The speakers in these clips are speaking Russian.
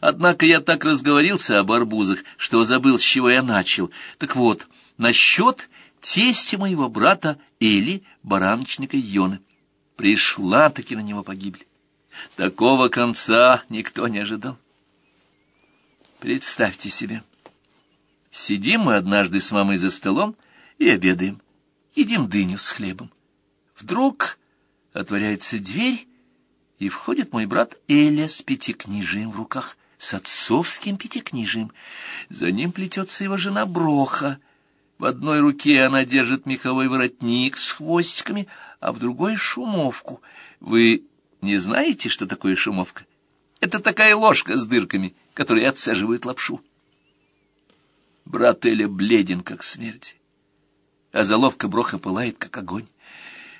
Однако я так разговорился об арбузах, что забыл, с чего я начал. Так вот, насчет тестя моего брата Эли, бараночника Йоны. Пришла-таки на него погибли. Такого конца никто не ожидал. Представьте себе. Сидим мы однажды с мамой за столом и обедаем. Едим дыню с хлебом. Вдруг отворяется дверь, и входит мой брат Эля с пятикнижием в руках, с отцовским пятикнижием. За ним плетется его жена Броха. В одной руке она держит меховой воротник с хвостиками, а в другой — шумовку. Вы не знаете, что такое шумовка? Это такая ложка с дырками, которая отцеживает лапшу. Брат Эля бледен, как смерть, а заловка Броха пылает, как огонь.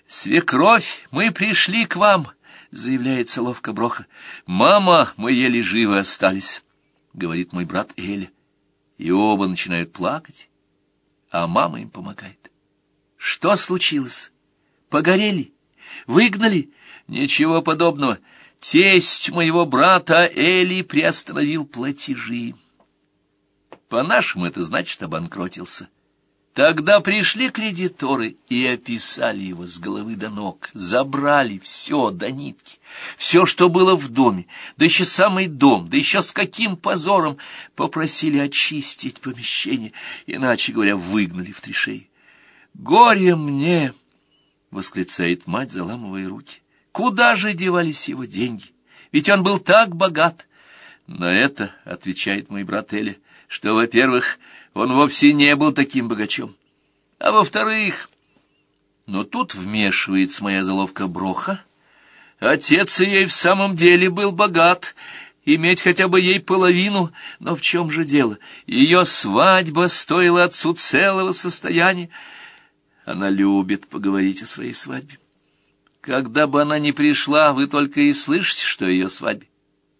«Свекровь, мы пришли к вам!» — заявляет Соловка Броха. «Мама, мы еле живы остались», — говорит мой брат Эля. И оба начинают плакать, а мама им помогает. «Что случилось? Погорели? Выгнали? Ничего подобного. Тесть моего брата Эли приостановил платежи. По-нашему это значит обанкротился». Тогда пришли кредиторы и описали его с головы до ног, забрали все до нитки, все, что было в доме, да еще самый дом, да еще с каким позором, попросили очистить помещение, иначе говоря, выгнали в три шеи. «Горе мне!» — восклицает мать, заламывая руки. «Куда же девались его деньги? Ведь он был так богат!» На это отвечает мой брат Эля, что, во-первых, он вовсе не был таким богачом. А во-вторых, но тут вмешивается моя заловка Броха. Отец ей в самом деле был богат, иметь хотя бы ей половину, но в чем же дело? Ее свадьба стоила отцу целого состояния. Она любит поговорить о своей свадьбе. Когда бы она ни пришла, вы только и слышите, что ее свадьбе.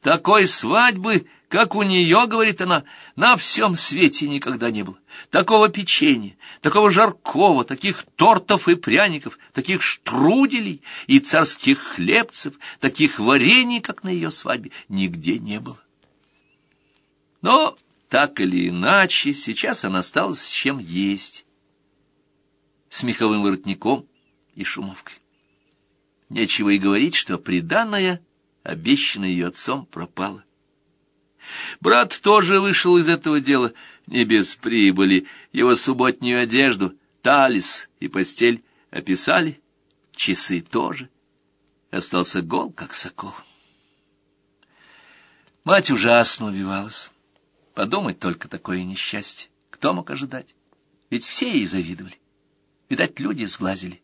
Такой свадьбы как у нее, говорит она, на всем свете никогда не было. Такого печенья, такого жаркого, таких тортов и пряников, таких штруделей и царских хлебцев, таких варений, как на ее свадьбе, нигде не было. Но, так или иначе, сейчас она стала с чем есть. С меховым воротником и шумовкой. Нечего и говорить, что приданное, обещанное ее отцом, пропало. Брат тоже вышел из этого дела не без прибыли. Его субботнюю одежду, талис и постель описали, часы тоже. Остался гол, как сокол. Мать ужасно убивалась. Подумать только такое несчастье. Кто мог ожидать? Ведь все ей завидовали. Видать, люди сглазили.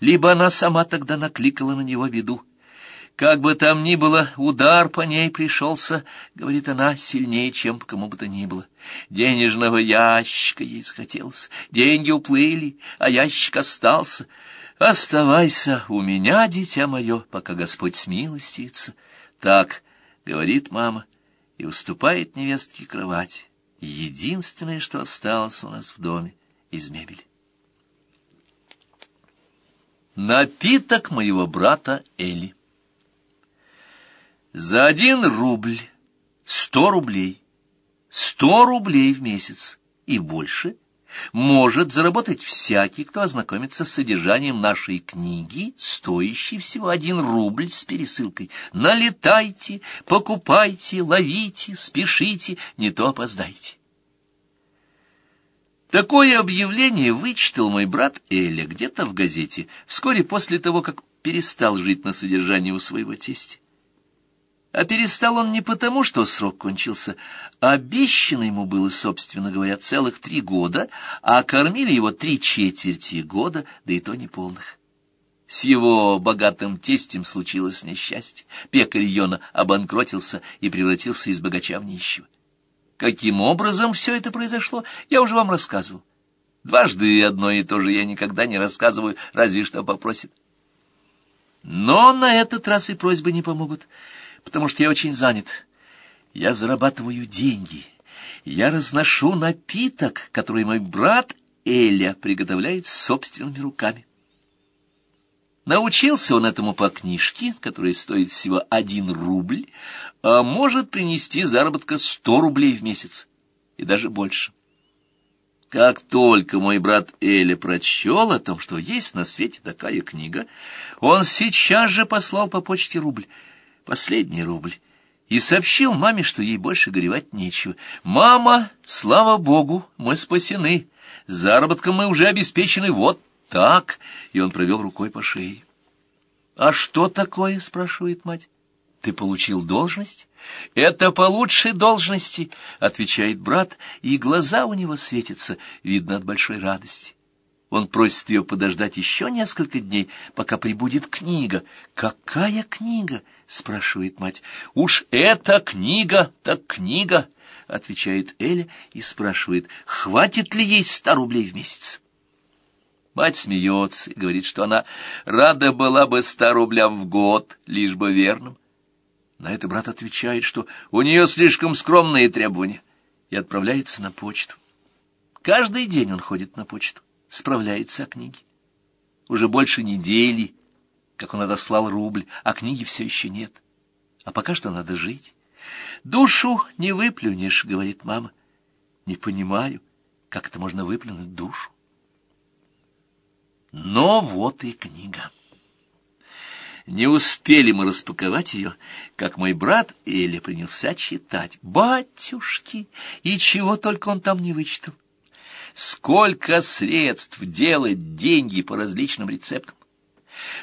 Либо она сама тогда накликала на него беду, как бы там ни было, удар по ней пришелся, — говорит она, — сильнее, чем кому бы то ни было. Денежного ящика ей захотелось, деньги уплыли, а ящик остался. Оставайся у меня, дитя мое, пока Господь смилостится. Так, — говорит мама, и уступает невестке кровать. Единственное, что осталось у нас в доме из мебели. Напиток моего брата Эли. За один рубль сто рублей, сто рублей в месяц и больше может заработать всякий, кто ознакомится с содержанием нашей книги, стоящей всего один рубль с пересылкой. Налетайте, покупайте, ловите, спешите, не то опоздайте. Такое объявление вычитал мой брат Эля где-то в газете, вскоре после того, как перестал жить на содержании у своего тестя. А перестал он не потому, что срок кончился. Обещано ему было, собственно говоря, целых три года, а кормили его три четверти года, да и то неполных. С его богатым тестем случилось несчастье. Пекарь Йона обанкротился и превратился из богача в нищего. Каким образом все это произошло, я уже вам рассказывал. Дважды одно и то же я никогда не рассказываю, разве что попросят. Но на этот раз и просьбы не помогут потому что я очень занят. Я зарабатываю деньги. Я разношу напиток, который мой брат Эля приготовляет собственными руками. Научился он этому по книжке, которая стоит всего один рубль, а может принести заработка сто рублей в месяц, и даже больше. Как только мой брат Эля прочел о том, что есть на свете такая книга, он сейчас же послал по почте рубль, последний рубль, и сообщил маме, что ей больше горевать нечего. «Мама, слава богу, мы спасены, заработком мы уже обеспечены вот так!» И он провел рукой по шее. «А что такое?» — спрашивает мать. «Ты получил должность?» «Это получше должности», — отвечает брат, и глаза у него светятся, видно от большой радости. Он просит ее подождать еще несколько дней, пока прибудет книга. «Какая книга?» — спрашивает мать. «Уж эта книга, так книга!» — отвечает Эля и спрашивает, хватит ли ей ста рублей в месяц. Мать смеется и говорит, что она рада была бы ста рублям в год, лишь бы верным. На это брат отвечает, что у нее слишком скромные требования, и отправляется на почту. Каждый день он ходит на почту, справляется о книге. Уже больше недели, как он отослал рубль, а книги все еще нет. А пока что надо жить. «Душу не выплюнешь», — говорит мама. «Не понимаю, как это можно выплюнуть душу». Но вот и книга. Не успели мы распаковать ее, как мой брат Эля принялся читать. Батюшки! И чего только он там не вычитал. Сколько средств делать деньги по различным рецептам.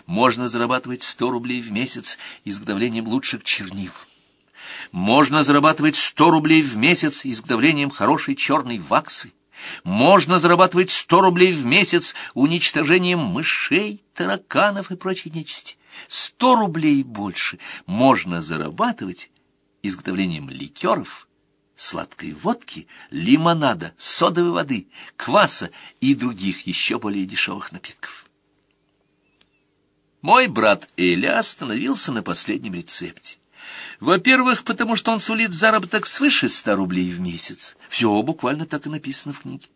Можно зарабатывать сто рублей в месяц изготовлением лучших чернил. Можно зарабатывать сто рублей в месяц изготовлением хорошей черной ваксы. Можно зарабатывать сто рублей в месяц уничтожением мышей, тараканов и прочей нечисти. Сто рублей больше можно зарабатывать изготовлением ликеров, сладкой водки, лимонада, содовой воды, кваса и других еще более дешевых напитков. Мой брат Эля остановился на последнем рецепте. Во-первых, потому что он сулит заработок свыше ста рублей в месяц. Все буквально так и написано в книге.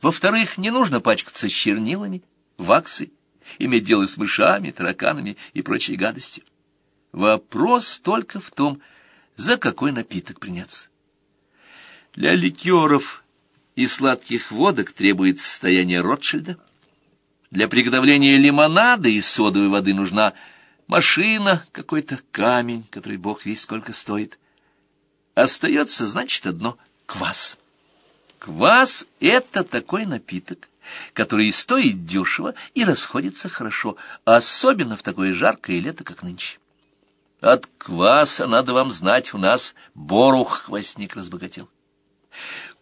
Во-вторых, не нужно пачкаться с чернилами, ваксой, иметь дело с мышами, тараканами и прочей гадостью. Вопрос только в том, за какой напиток приняться. Для ликеров и сладких водок требуется состояние Ротшильда. Для приготовления лимонада и содовой воды нужна машина, какой-то камень, который бог весь сколько стоит. Остается, значит, одно — квас. Квас — это такой напиток, который стоит дешево, и расходится хорошо, особенно в такое жаркое лето, как нынче. От кваса, надо вам знать, у нас борух-хвостник разбогател.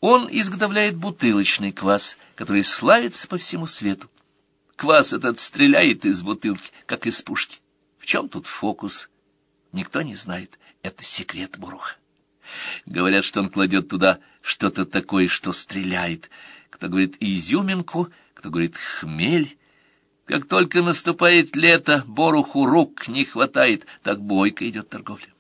Он изготовляет бутылочный квас, который славится по всему свету. Квас этот стреляет из бутылки, как из пушки. В чем тут фокус? Никто не знает. Это секрет Буруха. Говорят, что он кладет туда что-то такое, что стреляет. Кто говорит изюминку, кто говорит хмель. Как только наступает лето, Боруху рук не хватает, так бойко идет торговля.